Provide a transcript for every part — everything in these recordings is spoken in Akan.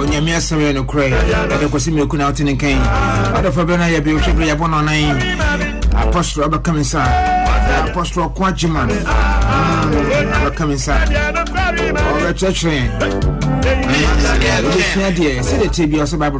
onyame asɛm yɛ nokorɛ ɛde kɔsi mmiɛku na wote ne nkan adɔfa bɛ no yɛ bi wohwɛ berɛ yɛbɔ no ɔnan apostol abɛka me nsa apostol ko agyeman abɛka me nsa ɔbɛkyerɛkyerɛ yɛn wobɛsua deɛ sɛdeɛ tiɛ bia ɔsɛ bible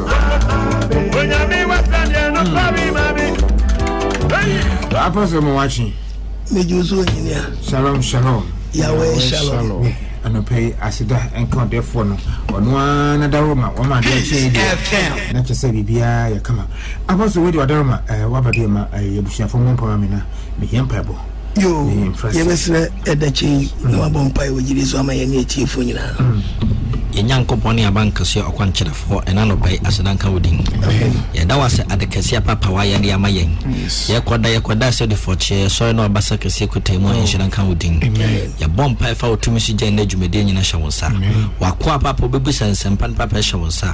Apa sɛ mo wakye. Meji wo so onyini a. Shalom shalom. Yahweh shalom. Anɔpɛ yi aseda nka ɔdɛfoɔ no ɔno ara na daworo ma wɔn adeɛ kyɛn deɛ na kyɛ sɛ biribiara yɛ kama. Apa sɛ wei deɛ ɔdaworo ma ɛɛ waba deɛ ma ɛɛ abusuafoɔ mu mpama mi na mehia mpaebɔ. Yoo, yɛbɛsrɛ Ɛda kyɛ yi na wabɔ mpaeɛ wɔ gyidie so ama yɛne atiefoɔ nyinaa. Yɛn Nyankopɔn ne Abankɛseɛ Ɔkwankyerɛfoɔ, ɛna anɔpa yi aseda nka wo din. Yɛda wo ase ade kɛseɛ papa wayɛ de ama yɛn. Yɛkɔ da yɛkɔ da sɛ difɔkyeɛ yɛsɔre na wabasa kɛseɛ kutaa mu a nhyira nka wo din. Yɛbɔ mpae fa wo tumi so gya ɛnɛ dwumadie nyina hyɛ wo nsa. Wakoa papa obɛbisa nsɛmpa no papa ɛhyɛ wo nsa.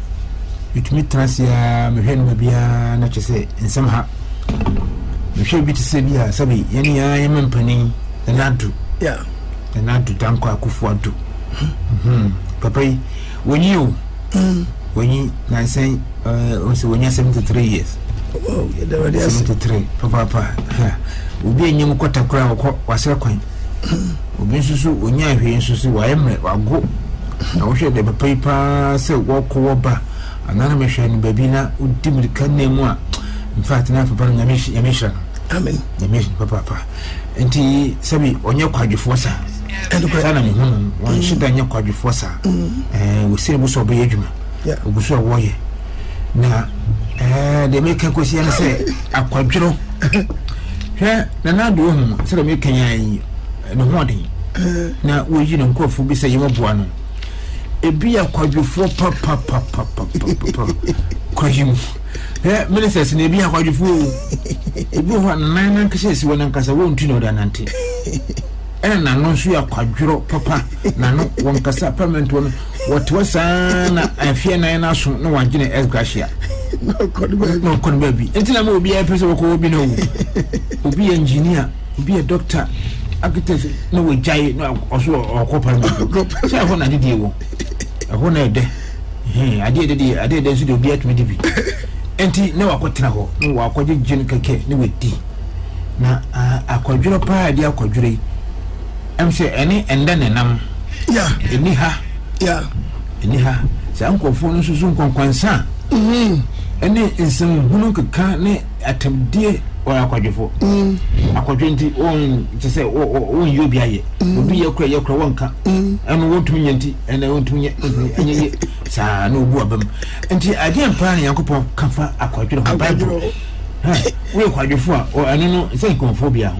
metumi tena ase ara mehwɛ no baabiara na kyerɛ sɛ nsɛm ha mehwɛ bi te sɛ bi a sɛbi yɛne yɛa yɛma mpanin ɛna ado ɛna ado dankɔ akofo ado mhm. papa yi wɔnyi o mm. wɔnyi nansɛn ɔsɛ wɔnyi 73 years 73 papaapa obi anyim kɔta koraa wɔkɔ wasrɛ kwan Obi nso so ɔnyaa hwee nso sɛ wayɛ mmerɛ, wago na wohwɛ deɛ papa yi paa sɛ wɔkɔ wɔba anaa na mehwɛ no baabi na wodi mirika nna mu a infact na papa no nyame hyira no amen nyame hyira papaapa nti sɛbi ɔnyɛ kwadwofoɔ saa saa na mehu no wɔnhyɛ da nyɛ kwadwofoɔ saa wɔsɛ bu sɛ ɔbɛyɛ adwuma ɔgu so a wɔyɛ na eh, deɛ meka kɔsia no sɛ akwadwerɛ hwɛ nana ade ɔhu sɛdeɛ meka yɛ yi ne ho ɔden na wɔyi no nkurɔfoɔ bi sɛ yɛmɔboa no ebi yɛ akwadwefoɔ papapapapapa kwayi mu hwɛ ministers na ebi yɛ akwadwefoɔ o ebi wɔ hɔ a nan nankasa esi wɔn ankasa wɔn nti na ɔda nante ɛna nano nso yɛ akwadwerɛ papa nano wɔn kasa parliament wɔn wɔtoa saa na afie anan no aso na wɔadwene air gracia na ɔkɔ no baabi na ɔkɔ no baabi nti na ma obiara pɛ sɛ wɔkɔ obi na owu obi yɛ engineer obi yɛ doctor architect na wɔgyae na ɔso ɔkɔ parliament sɛ ɛhɔ na adedie wɔ ɛhɔ na ɛdɛ adeɛ ɛdɛ deɛ adeɛ ɛdɛ nso deɛ obiara tumi di bi nti na wakɔtena hɔ na wakɔgyegye no kɛkɛ na wadi na akɔdwerɛ paa ɛde akɔdwerɛ yi Ɛm sɛ ɛne ɛndɛ ne nam. Yeah. Ɛni ha. Yeah. Ɛni ha. Saa nkurɔfoɔ no nso so nkwankwansa ɛne nsɛmhunu keka ne atɛmdie wɔyɛ akwadwefo. Akwadwe nti wɔn te sɛ wɔn yɛ obi ayɛ. Obi yɛ kura yɛ kura wɔn ka. Ɛno wɔn tumi nyɛ nti ɛna wɔn tumi nyɛ ɛnyɛ yɛ saa na obu abam. Nti adeɛ mpaa ne yankopɔn kafa akwadwe ho Bible. Woyɛ kwadwefo a ɛno no sɛ nkɔmfoɔ bia ho.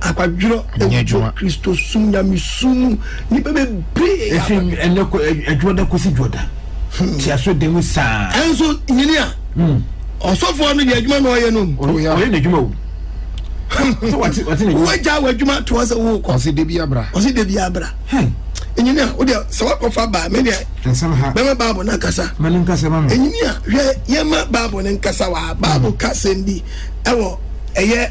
Akwadworɔ wɔ Kristosom nyamesu mu. Nnipa bebree. Efi ɛnɛ kɔ ɛdwoɔ da kɔsi dwoɔ da. Hmm. Ti aso dan mu saa. Ɛnso nyini a. Hmm. Ɔsɔfoɔ no deɛ adwuma na ɔyɛ no. Ɔyɛ n'adwuma o. Wagya w'adwuma toɔ sɛ wo kɔ. Ɔsi debi abira. Ɔsi debi abira. Hmm. Enyini a o deɛ sɛ wakɔfa baa mɛ deɛ. Nsɛm ha. Bɛma baabu na nkasa. Mɛ ne nkasa ma mi. Enyini a hwɛ yɛ ma baabu ne nkasa wa baabu ka sɛm bi ɛwɔ ɛyɛ.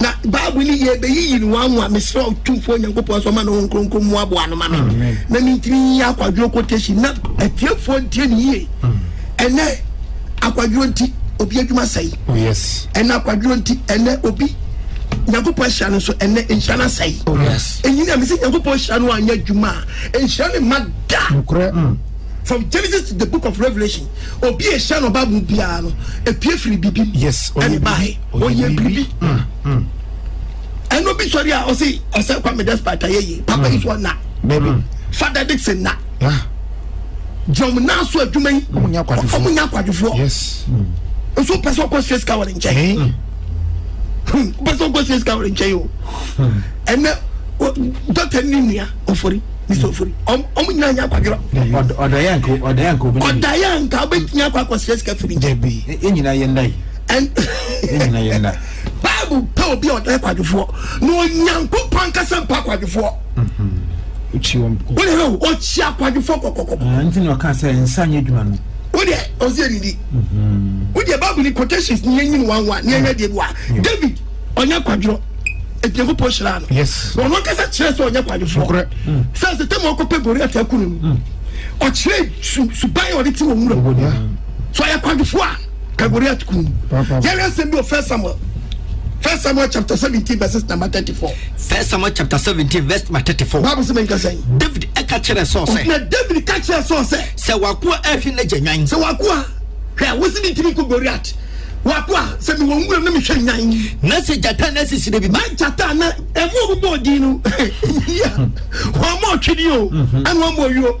na Bible no yɛ bɛyiyi no wanwa mesrɛ Ɔtumfoɔ Nyankopɔn sɛ ɔma ne ho nkronkron mmoaboa no ma me na mentumi nyɛ akwadworɔ quotation na atiefoɔ ntie no yie ɛnɛ akwadworɔ nti obi adwuma sɛe ɛnɛ akwadworɔ nti ɛnɛ obi nyankopɔn ahyira no nso ɛnɛ nhyira no asɛe oh, ɛnyini a mesɛ nyankopɔn hyira no anyɛ adwuma a nhyira no ma da mm. from genesis to the book of revelation obi ɛhyira no bible biara no ɛpue firi biribi ɛne bae ɔyɛ biribi ɛna obi sɔre a ɔsi ɔsɛ kwame despite ayɛ yie papa yi sɔ na fada dixon na jɔn naa so adwuma yi ɔmu nya akwadwofoɔ nso pɛ sɛ ɔkɔ sie sika wɔ ne nkyɛn pɛ sɛ ɔkɔ sie sika wɔ ne nkyɛn o ɛnɛ dɔkta ni nua ofori nisɛ ofori ɔmu nyina nya akwadworɔ ɔdayanka ɔdayanka ɔbɛnya akɔ akɔ sie sika firi nkyɛn bible pɛ obi a ɔdɛ kwadwofoɔ na onyankopɔn ankasa mpa kwadwofoɔ wodɛ ɔkyia kwadwofoɔ kɔkɔkɔkɔwodɛ ɔsɛ nidi wodɛ bible ni quotations ni yɛnyini wanwa ni ɛnyɛ deɛ bi wa david ɔnyɛ kwadworɔ nyankopɔn hyira no ɔno ankasa kyerɛ sɛ ɔnyɛ kwadwofoɔ sɛ sɛ tɛmu ɔkɔpɛ goriat aku no no ɔkyerɛ suban ɔde te wɔ nwura so ɔyɛ kwadwofoɔ a ka goliat kum yɛhwɛ nsɛm bi wɔ first samuel first samuel chapter seventeen verses number thirty four. first samuel chapter seventeen verse number thirty four. baabu sɛ mɛnka sɛn. david ɛka kyerɛ sɔɔ sɛ. na david ka kyerɛ sɔɔ sɛ. sɛ wakoa ɛhwɛ n'agya nwan. sɛ wakoa hwɛ wosi mi ntumi ko goliat wakoa sɛ mi wɔ nwura na mi hwɛ nwan. na sɛ gyata na sisi de bi. na gyata na ɛmu ɔmu bɔ ɔdin no wɔn mo ɔtwi ni o ɛna wɔn mo ɔwi o.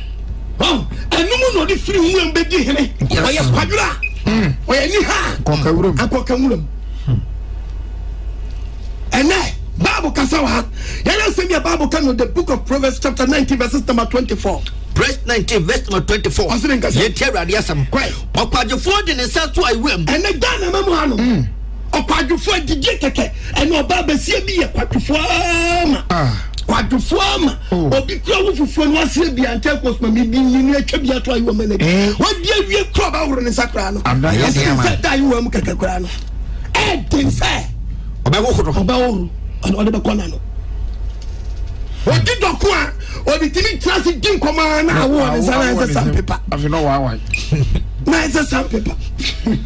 ɛno mu na ɔde firi mu na ɔbɛdi hene ɔyɛ kwadwera hmm. ɔyɛ niha akɔka nwuram hmm. ɛnɛ bible kasa wɔ ha yɛyɛ sɛ deɛ bible ka no the book of proverbs chapter 19 verses number 24 verse 19 verse number 24 yɛnti awurade asɛm ɔkwadwofoɔ de ne nsa to awuram ɛnɛ ghana ma mu ha no hmm. Ɔkwadwofoɔ adidie kɛkɛ ɛna ɔbaa bɛseɛ bi yɛ kwadwofoɔ ama ah. kwadwofoɔ ama oh. obi kura wo fufuo no aseɛ bia ntɛ kɔ soma medi nni no atwa bi ato ayewa mɛnɛ bi eh. wadi awie kura ɔbɛhoro ne nsa koraa no ɛsene sɛ da ayewa mu kɛkɛ koraa no ɛden sɛ ɔbɛhohoro ɔbɛhohoro ɔde bɛkɔ na no ɔdi dɔko a ɔde tumi tena ase di nkɔmɔ na awo ɔne nsa na ɛsɛ sanpepa na ɛsɛ sanpepa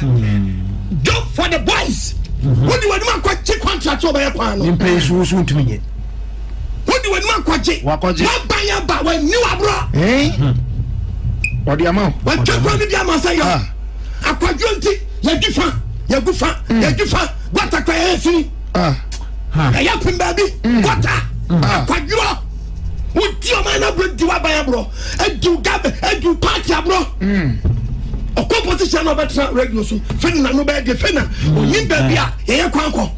Go for the boys. Mm-hmm. Wodi wani ma nkɔ gye contract ɔbɛ yɛ kwan no. Nipa yi so so ntumi nye. Wodi wani ma nkɔ gye. Wakɔ gye. Waba yɛ ba wa ni wa bro. Ɛɛ. Mm-hmm. Ɔdi ama o. Wa twɛ kwan ni di ama sɛ yɔ. Ah. Akwadwo nti yɛ di fa yɛ gu fa mm. yɛ di fa gɔta kɔ yɛ yɛ sini. Ah. Ɛyɛ kun baabi mm. gɔta. Ah. Akwadwo. wodi ɔman no aborɔ di w'aban aborɔ adi wo gab adi wo paati aborɔ ɔkɔ position na ɔbɛtena radio so fɛ na no bɛyɛ de fɛ na ɔnyim baabi a yɛyɛ kwan kɔ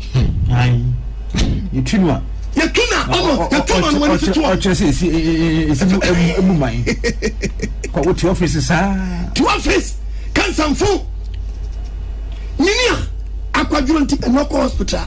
yɛtu no a yɛtu na ɔmɔ yɛtu ma no wɔne tutu ɔ ɔkyerɛ sɛ ɛsi ɛsi ɛmu man kɔ wo te ɔfisi saa te ɔfisi kansanfo nyini a akwaduro nti ɛnɔkɔ hospital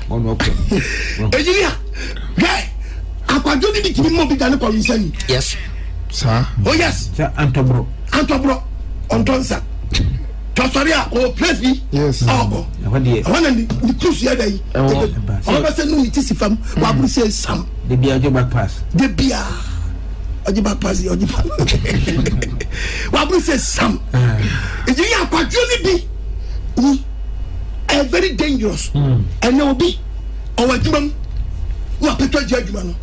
ɔno ɔkɔ ɛnyini a hwɛ akwadwo ne bi tumi mɔ bi da ne kɔ nsa ni yes saa oh yes sɛ antɔborɔ antɔborɔ ɔntɔ nsa tɔsɔre a ɔwɔ place bi yes ɔkɔ ɛhɔ na ne kusu yɛ da yi ɔno bɛ sɛ no ne ti si fam mm. waburu sɛ sam de bia ɔgye back pass de bia ɔgye back pass ɔgye back waburu sɛ sam ɛnyini akwadwo ne bi ɛyɛ very dangerous ɛnɛ obi ɔwɔ adwuma mu na wapɛtɔ agye adwuma no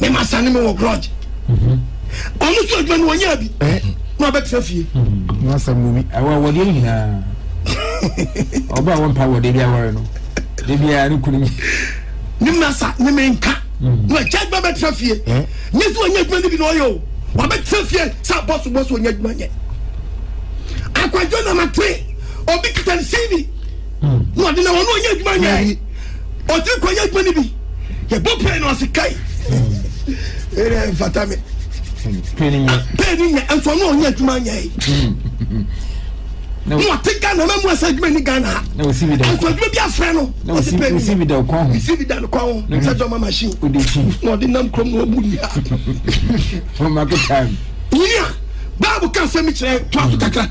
ne ma sane me wɔ grudge ɔno nso adwuma no ɔnyɛ bi na ɔbɛtena fie wasɛm no bi ɛwɔ awɔdeɛ nyinaa ɔba a wɔmpa awɔdeɛ bi awɔre no de biara ne kunu ne masa ne me nka na agya adwuma bɛtena fie nyɛ sɛ ɔnyɛ adwuma no bi na ɔyɛ o wabɛtena fie sɛ bɔsobɔso ɔnyɛ adwuma nyɛ akwadwo na mate obi kita ne sini na ɔde na ɔno ɔnyɛ adwuma nyɛ yi ɔtiri kɔ nyɛ adwuma no bi yɛbɔ pɛn no ase kae ɛdɛ mfata me pɛn no nyɛ nso ɔno ɔnyɛ adwuma nyɛ yi na ɔte ghana na mu asa adwuma ni ghana ha nso adwuma bi afrɛ no ɔte pɛn no nyɛ ɔsi bi da no kwan ho sɛ dɔma machine na ɔde nam kurom na ɔbu nia nyini a baabu ka asɛm kyerɛ to aso kakra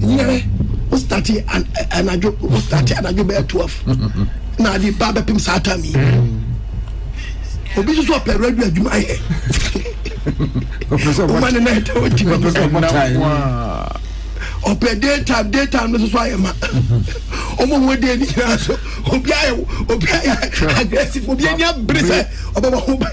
Nyere wo starte anadwo wo starte anadwo bɛyɛ twelve na adi ba bɛpem saa time yi obi nso so ɔpɛ radio adwuma yɛ ɔma ne na ɛtɛ ɔgyi ba ɔpɛ daytime daytime no nso so ayɛ ma ɔmo ho de ni nyinaa so obi ayɛ obi ayɛ aggressive obi ani abere sɛ ɔbɛbɔ ho ban.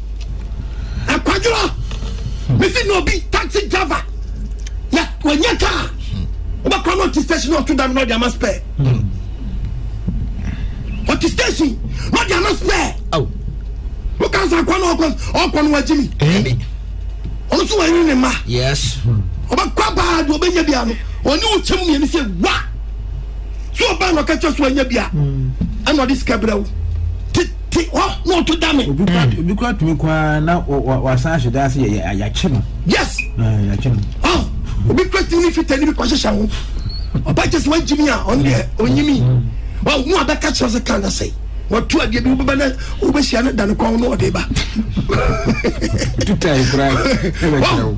Akwadworɔ, mese na obi taxi driver yɛ wɔnyɛ kaa wobɛkora na ɔte station na ɔto dam na ɔde ama spare ɔte station na ɔde ama spare woka sɛ akwa na ɔkɔ no wagye mi ɔno so wayere ne mma ɔbɛkɔ baa deɛ ɔbɛnya bia no ɔne wo kyɛm mmienu sɛ wa so ɔbaa na ɔka kyɛ so anya bia ɛna ɔde sika brɛ wo te hɔ na ɔto da me. obi kura obi kura tumi kɔ ara na wɔ- wɔ- wasan ahwɛ dan ase yɛ yɛ- yɛakye no yes Ɛɛ, yɛakye no ɔn obi kura tumi ne fita ne bi kɔhyehyɛ ho ɔba kyɛ sɛ wagye mi a ɔno deɛ ɔnyi mi ɔn mu abɛka kyerɛ sɛ kaa na sɛe wɔto adeɛ bi wobɛba na wobɛhyia no da no kwan ho na ɔde ba tuta yi koraa ɛbɛkyerɛ wo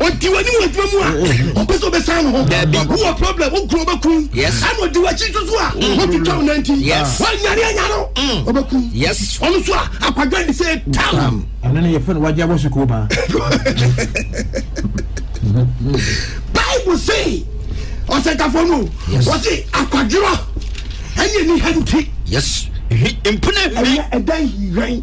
ɔdi w'ani wɔ adwuma mu a mm-hmm. ɔpɛ sɛ ɔbɛsan no ho wowɔ problem wokuro wobɛku ana ɔdi w'akyi so so a mm-hmm. wotwitwa wo nanti woanyare anya no ɔbɛku mm. ɔno so a akwadwa ne sɛ tam ɛno ne yɛfɛ no wagye abɔ so koo baa bible se ɔsɛnkafoɔ no wɔse akwadworɔ ɛne ne ha nti mpena hwɛ ɛdan hwɛ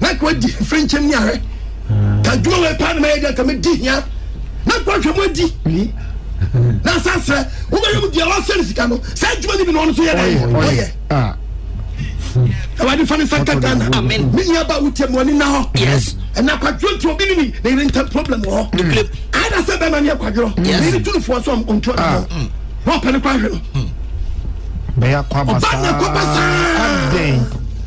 na nka wadi mfiri nkyɛm ni ahwɛ ka adwuma wei paa na mayɛ deɛ nka medi hia na nka wahwɛ mu adi na sa serɛ wobɛyɛ mu deɛ wasɛ no sika no saa adwuma no bi na ɔno so yɛ dɛ ɔyɛ ah. awurade fa ne sa ka ghana me nua ba wotiɛ mu ɔne na hɔ ɛna kwadworɔ nti obi ne ni na yere ntam problem wɔ hɔ ada sɛ bɛma ne yɛ kwadworɔ na yere tunufoɔ so ɔntoa ne hɔ na ɔpɛ ne kɔ ahwɛ no bɛyɛ akɔ aba saa adɛn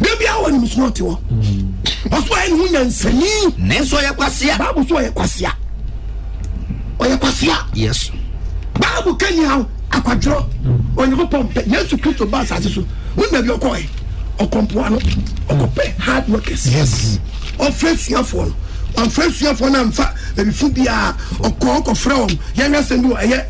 da biara wɔnim so ɔte hɔ ɔso ayɛ ne ho nyansani nanso ɔyɛ kwasea bible so ɔyɛ kwasea ɔyɛ kwasea yes bible ka ni aw akwadworɔ onyankopɔn pɛ yesu kristo ba asase so wonna bi ɔkɔɛ ɔkɔmpoa no ɔkɔpɛ hard workers yes ɔfrɛ suafoɔ no ɔfrɛ suafoɔ no amfa abifo biara ɔkɔɔ kɔfrɛ wɔn yɛhwɛ sɛ bi wɔ ɛyɛ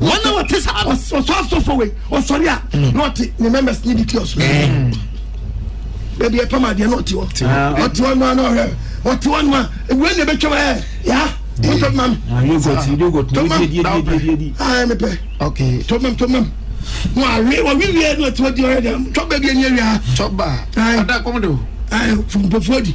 wọn na wɔte sɛ ɔsɔfosɔfo wei ɔsɔre a mm. na ɔte ne members ne bi ti ɔsoro mm. baabi ɛpɛ ma adeɛ na ɔte hɔ ɔte hɔ nua na ɔhwɛ ɔte hɔ nua ewura na ebɛtwa ma ɛ ya mo tɔ ma mi tɔ ma mi ayi mi pɛ tɔ ma mi tɔ ma mi wọn awi wọn wi wiye na ɔte hɔ di ɔyɛ dɛ tɔ baabi ɛni ewia tɔ ba ada kɔm de o ayi fufuo di.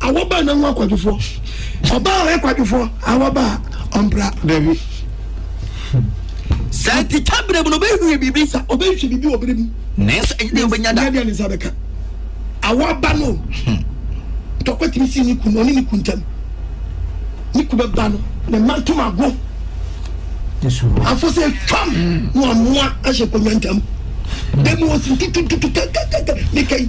Awɔ baa na nwa kwadwofoɔ. Ɔbaa ɔyɛ kwadwofoɔ. Awɔ baa ɔmpra. Dabi. Sɛ tikya berɛ mu no ɔbɛhwie biribi. Sɛ ɔbɛhwie biribi wɔ berɛ mu. Ne nsa nyɛ deɛ ɔbɛnya da. Nyɛ deɛ ne nsa bɛka. Awɔ ba no. Tɔkwa tumi si ne kun ɔne ne kun ntam. Ne ku bɛba no ne mma ntom ago. Afo sɛ twam na ɔnoa ahyɛ kɔnwa ntam. Dɛm wɔ si ntutututu kakakaka ne kai.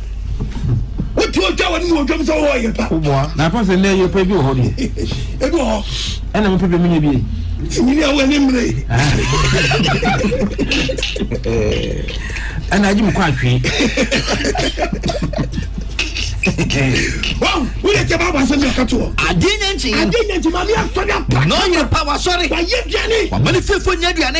wote ɔtwa wɔ ne mu ɔdwam sɛ wɔwɔ yɛ pa na apam sɛ nnɛ yɛ pa bi wɔ hɔ deɛ ebi wɔ hɔ ɛna mepɛ bɛ menyɛ bie nyini awɔ ne mmerɛ ɛna agye me kɔ atwee woyɛ kyɛ baaba asɛm yɛka toɔ ade nya nkyi ade nya nkyi maame asɔre apa na ɔnyɛ pa wasɔre wayɛ duane wamane fiefo nya aduane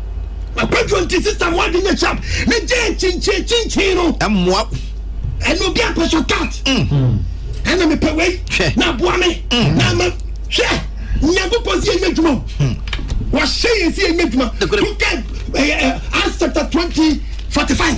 Na kwadwo nti sista mo adi nye chap ne gye kyinkyin kyinkyin no. Ɛmmoa. Ɛna obi apɛ so cut. Mm. Ɛna mepɛ wei. Hwɛ. Na aboa me. Mm. Na ama hwɛ. Nyankopɔn si yɛnyɛ adwuma o. Hmm. Wɔhyɛ yɛn si yɛnyɛ adwuma. Look at eh, eh, Acts chapter twenty forty five.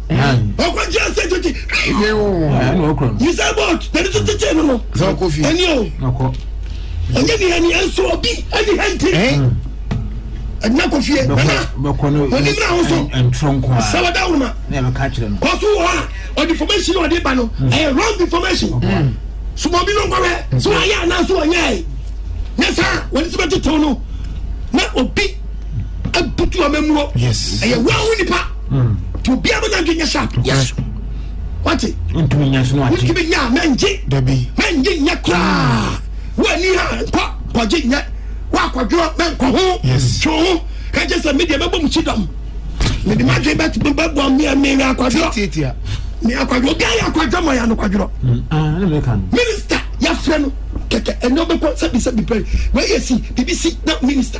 ɔkɔ gyina sɛ tete yisɛ bɔt na ne to tete no no ɛni o ɛnyɛ ni ɛni ɛnso obi ɛni hɛnti ɛdina kɔ fie nana onim na ahosuo sɛwɔda ahoma kɔso wɔ hɔ a ɔde information ɔde ba no ɛyɛ wrong information sumɔ bi no nkɔhwɛ so ayɛ anaa so ɔnyɛ ɛ nyɛ saa wɔde sɛ bɛtetew no na obi abutu amammuo ɛyɛ wahu nipa hmm. nti obiara bɛnya adwe nyɛ sharp yes wate wontumi nya so na wontumi nya mɛngye mɛngye nyɛ koraa woani ha nkɔ kɔgye nyɛ woakɔdwoɔ mɛnkɔ ho twe ho ka kyɛ sɛ medeɛ mɛbɔ mu kyidɔm mede madwe bɛtumi bɛbɔ meɛmeɛ akwadworɔ me akwadworɔ obiara yɛ akwadworɔ ma yɛ ano kwadworɔ hmm. ah, minister yɛfrɛ no kɛkɛ ɛnɛ wobɛkɔ sɛbisɛbi pɛ wɔyɛ si biribi si na minister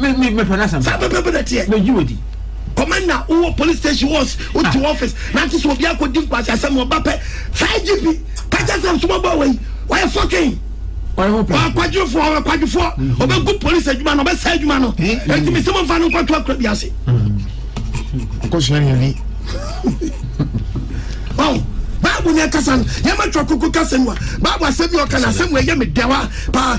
me me me pɛ n'asɛm. sɛ bɛbɛ bɛ na teɛ. mɛ gyi di. kɔmanda wowɔ police station wɔ wote ah. office na te sɛ obi akɔdi nkwasi asɛm ɔba pɛ saa gp kakyɛ sɛ nsoma bɔ wei wɔyɛ fɔkin ɔkwadwofoɔ ɔyɛ kwadwofoɔ ɔbɛgu police adwuma no ɔbɛsɛ adwuma no ɛnti mesɛ momfa no nkɔto akora bi ase ɔkɔsua neani bible ne ɛkasa no yɛmatwa koko kasa mu a bible asɛ bi ɔka no asɛm ɛyɛ medawa paa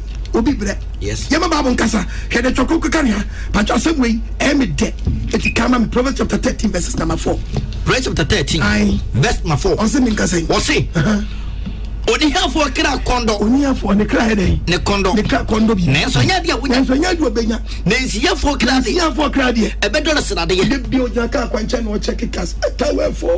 obi brɛ yɛma bible nkasa hwɛ de twɔko keka ne ha patwɛ asɛm wei ɛyɛ me dɛ ɛti ka ma me proverbs chapter 13 verses number 4 proverbs chapter 13 Aye. verse number 4 ɔse me nkasa yi ɔse onihafoɔ kra kɔndɔ onihafoɔ ne kra yɛ dɛn ne kɔndɔ ne kra kɔndɔ bi nanso ɛnyɛ adeɛ wonya nanso ɛnyɛ adeɛ ɔbɛnya na nsiyafoɔ kra deɛ nsiyafoɔ kra deɛ ɛbɛdɔ no sradeɛ ɛbɛbi ogyina kaa kwankyɛn na ɔkyɛ kekas ɛtawɛfoɔ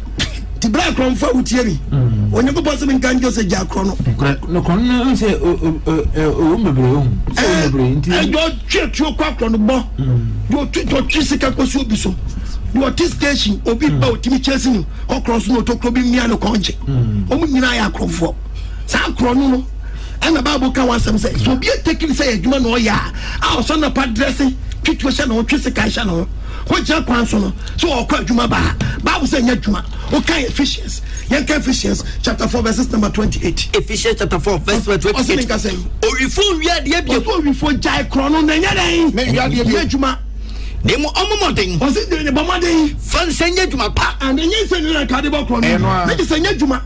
nti berɛ a korɔmfoɔ a wotie ni mm. onyankopɔn sɛ menka nkyɛ sɛ gyaa korɔ no nokɔno no ɛhu sɛ ɔwɔ mbebree hu ɛdɛ ɔtwe atuo kɔ akorɔ no bɔ deɛ ɔtwe deɛ ɔtwe sika kɔsi obi so deɛ ɔte station obi ba ɔtumi mm. kyɛsi no kɔkorɔ so na ɔtɔkorɔ bi mmia no kɔnkye mm. ɔmo nyinaa yɛ akorɔmfoɔ saa akorɔ no no ɛna baabu ka wɔn asɛm sɛ sɛ obi ɛtɛkiri sɛ yɛ adwuma na ɔyɛ a a ɔsɔ napa drɛse twitwi hyɛ na ɔtwe sika hyɛ na ɔyɛ Wogyina kwan so no, sɛ ɔkɔ adwuma baa, Bible sɛ nyɛ adwuma. Wokan Ephesians, yɛnka Ephesians chapter four verses number twenty eight. Ephesians chapter four verse number twenty eight. Ɔsɛ nka sɛ. Owifo nwi adeɛ bio. Ɔsɛ owifo gyae korɔ no na nyɛ dɛn. Na nwi adeɛ bio. Nyɛ adwuma. Na emu ɔmo mɔden. Ɔsɛ de bɔ mɔden. Fa nsɛn nyɛ adwuma pa. Ɛnna nyɛ nsɛn nyina kade bɔ korɔ no. Ɛnua. Ne de sɛ nyɛ adwuma.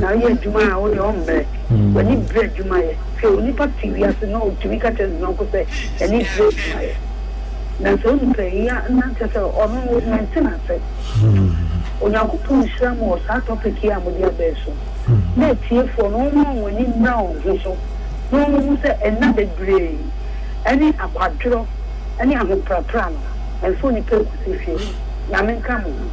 Na yɛ adwuma a wo deɛ ɔmmerɛ w'ani berɛ adwuma yɛ. Hwɛ onipa te wiase na ɔtumi ka kyerɛ ne yɔnko sɛ n'ani berɛ adwuma yɛ. Na saa onipa yi a na kyerɛ sɛ ɔno mente no ase. Onyankopɔn nhyira mo wɔ saa topic yi a mode aba yi so. Na atiefoɔ no wɔmma wɔn ani mmra wɔn ho so na wɔnhu sɛ nna bebree yi ɛne akwadworɔ ne ahoprapra no ɛmfa onipa nkosi fie. Nyame nka mo ho.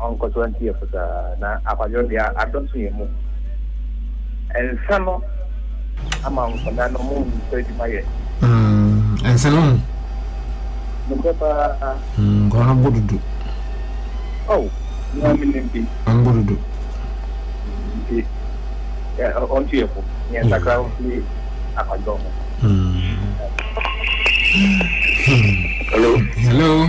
Ɔnkɔ so nte yɛn fo saa, na akwadworɔ deɛ adɔso yɛn mu. Nsa no ama nkwadaa no wɔn nsɔ adwuma yɛ. Nsa no mu. Nokorɛ paa. Nkwadaa no bɔ dudu. Oh, na menim bi. Wɔn bɔ dudu. Nti, ɔnte yɛn fo. Yɛn sakra wo fi akwadworɔ ho. Hello. Hello.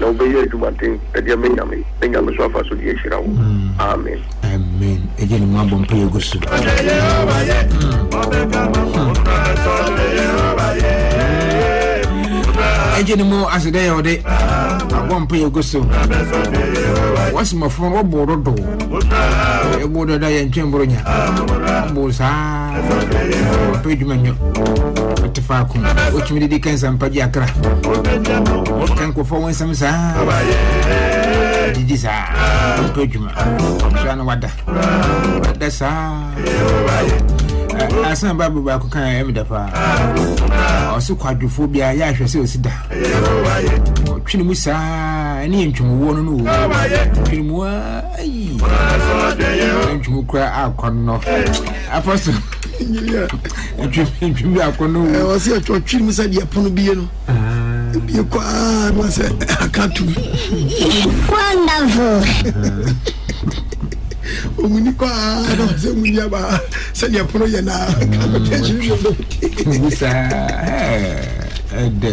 Na wobɛyɛ adwumaden de ama Nyame, na Nyame nso afa so de ahyira wo. Amen. Amen. Ɛgye ne mu abɔ mpa yɛ gu so. Ɛgye ne mu ase dɛ yɛ ɔde abɔ mpa yɛ gu so. Wɔsi mɔfra wɔbɔ dodo. Ɛbɔ dodo yɛ ntwɛn boro nya. Wɔbɔ saa. ɔpɛ adwuma nyɛ ɔte faako wotumi de di kansa mpa gye akra woka nkurɔfoɔ wo nsɛm saa gyigyi saa ɔpɛ adwuma hwɛ na wada wada saa asan bible baako kan ɛyɛ meda paa ɔse kwadwofoɔ biara yɛ ahwɛ sɛ ɔsi da ɔtwene mu saa ɛne yɛ ntwomwoɔ no no wɔ twene mu a ntwom kura akɔnɔ afa so ntwom bi akɔnɔ wo. ɛwɔ sɛ ɛtɔ twiri mu sɛ deɛ pono bie no bie kɔ aa ma sɛ aka tu. wonderful. omuni kɔ aa na sɛ omuni aba sɛdeɛ pono yɛ naa kama kyɛkyere bi ɔbɛ. ɛdɛ.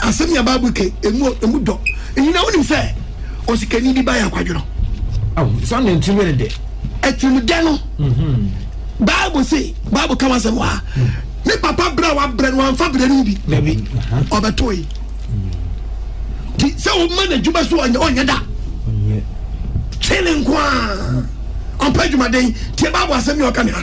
asɛm yɛ bible ke emu emu dɔ nyina wonim sɛ osikani bi ba yɛ akwadworɔ sɛ ne ntirim yɛ dɛ atirim dɛ no bible se bible ka wasɛm wɔ ha ne papa berɛ a wabrɛ no wamfa berɛ no bi ɔbɛtoe nti sɛ woma no adwuma so ɔnyɛ da kyele nko a ɔmpɛ adwumaden tie bible asɛm ne ɔka ne ha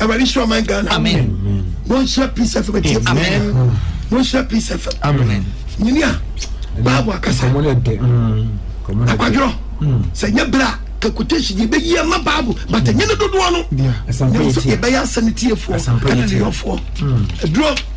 awurade hyira ɔman ghana amen monhyira peace fm atie amen monhyira peace fm amen nyini a baabu akasa akwadworɔ sɛ nyɛ berɛ a kakutation deɛ ɛbɛyi ama baabu but ɛnyɛ ne dodoɔ no ɛbɛyɛ asɛm tiefoɔ ɛne ne yɔfoɔ aduro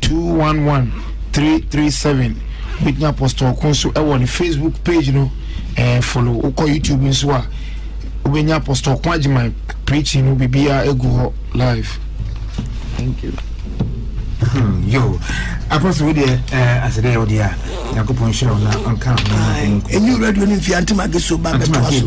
211337 wobɛtumi apostol ko nso ɛwɔ ne facebook page no ɛɛ eh, follow wokɔ youtube nso a wobɛnya apostol ko agyeman preaching no biribiaa ɛgu hɔ live thank you hmm, yo apɔso wodeɛ eh, asɛ dɛ wodeɛ a nyankopɔn nhyira wo na ɔnka ho ɛnyɛ radio no mfie antemage so ba bɛtoa so